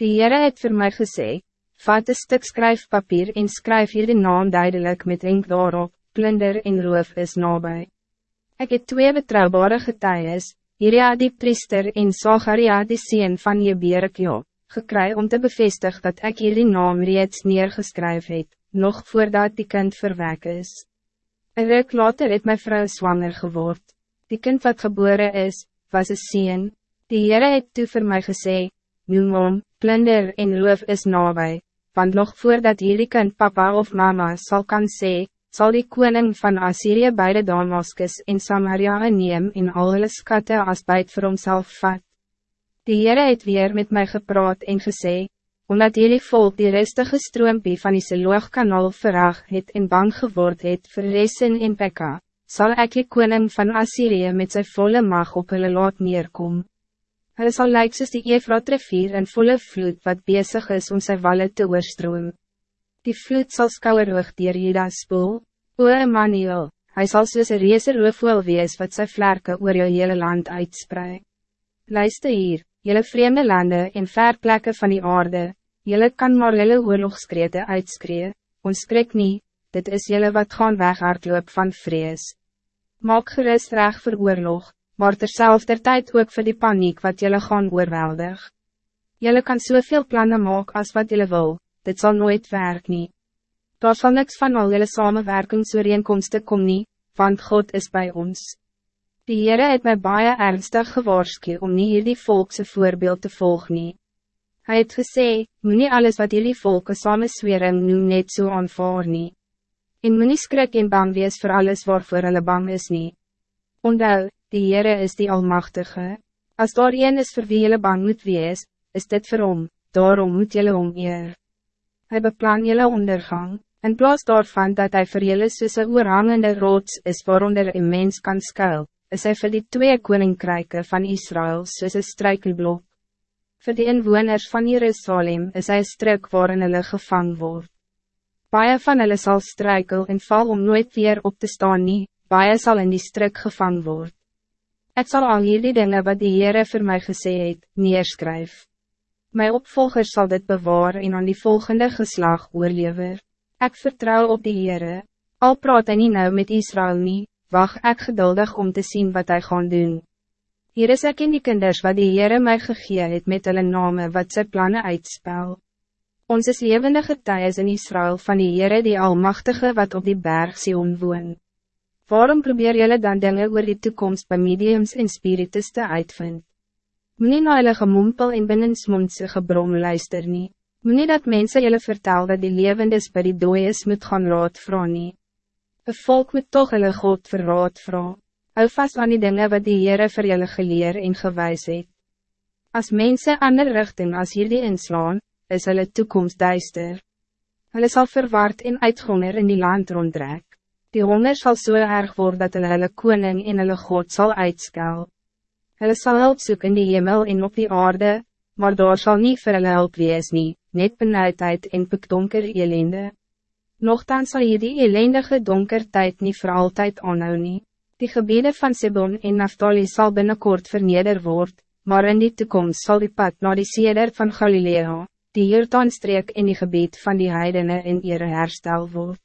Die Heere het voor mij gezegd, vat een stuk skryfpapier en skryf hier de naam duidelijk met ink daarop, plunder en roof is nabij. Ik heb twee betrouwbare getuies, Iria die priester en Zacharia die sien van Jeberekjo, gekry om te bevestigen dat ik hier die naam reeds neergeskryf het, nog voordat die kind verwek is. Een ruk later het my vrou zwanger geword. Die kind wat geboren is, was een sien. Die Heere het toe vir my gesê, Noem om, plunder en roof is nabij, want nog voordat hierdie kind papa of mama zal kan sê, zal die koning van Assyrië beide Damaskus en Samaria neem en al hulle skatte as buit vir homself vat. Die Heere het weer met mij gepraat en gesê, omdat jullie volk die rustige stroompie van die Seloogkanaal verraag het en bang geword het vir Resen en Pekka, sal ek die koning van Assyrië met zijn volle mag op hulle laat neerkom. Hulle sal lyk soos die Efrat rivier in volle vloed wat bezig is om sy walle te oorstroom. Die vloed sal skouwerhoog dier Jeda spoel, o Emmanuel, hy sal soos een reese roofwoel wees wat sy vlerke oor jou hele land uitspreid. Luister hier, jylle vreemde landen en ver plekke van die aarde, Jelle kan maar jelle oorlogskrete uitskree, ons spreek nie, dit is jelle wat gaan weghardloop van vrees. Maak gerust reg vir oorlog, maar terzelfde tijd ook voor die paniek wat jelle gaan oorweldig. Jelle kan soveel plannen maak als wat jelle wil, dit zal nooit werk nie. Daar sal niks van al jelle samenwerkingsooreenkomste kom nie, want God is bij ons. Die Heere het my baie ernstig gewaarsku om nie hierdie volkse voorbeeld te volgen. Hij het gesê, moet nie alles wat jullie volke samen swering noem net so aanvaar nie. En moet nie skrik en bang wees voor alles waarvoor hulle bang is nie. Ondou, die Heere is die Almachtige. Als daar een is voor wie jullie bang moet wees, is dit vir hom, daarom moet jullie om eer. Hy beplan jullie ondergang, in plaas daarvan dat hij voor jullie soos een oorhangende rots is waaronder een mens kan skuil, is hij voor die twee koninkryke van Israël soos een struikelblok. Voor de inwoners van Jerusalem is hij struk waarin hulle gevang word. Baie van hulle sal struikel en val om nooit weer op te staan nie, baie sal in die struk gevang word. Het zal al hierdie dinge wat die Heere vir my gesê het, neerskryf. My opvolger zal dit bewaar en aan die volgende geslag oorlever. Ik vertrouw op die Heere, al praat hy nie nou met Israël nie, wacht ek geduldig om te zien wat hij gaan doen. Hier is ek in die kinders wat die Heere my gegee het met hulle name wat sy plannen uitspel. Ons is levende getuies in Israël van die Heere die Almachtige wat op die berg Sion woon. Waarom probeer jullie dan dingen oor die toekomst bij mediums en spiritus te uitvind? Meneer na hulle gemompel en binnensmondse gebrom luister nie. Meneer dat mensen jullie vertel dat die levendes bij die dooies moet gaan raad vraag nie. Een volk moet toch hulle God verraad vraag. Hou vast aan die dingen wat die Heere vir julle geleer en gewys het. As mense ander richting as hierdie inslaan, is hulle toekomst duister. Hulle sal verward en uitgonger in die land rondrek. Die honger zal zo so erg worden dat hulle hulle koning en hulle God zal uitskel. Hulle sal hulp soek in die hemel en op die aarde, maar daar zal niet vir hulle hulp wees nie, net benauwdheid en pikdonker elende. Nochtans zal hierdie elendige donker tijd niet voor altijd aanhou nie. Die gebieden van Sebon en Naftali zal binnenkort verneder worden, maar in die toekomst zal die pad naar die seder van Galilea, die Jordaanstreek in die gebied van die heidenen in ere herstel word.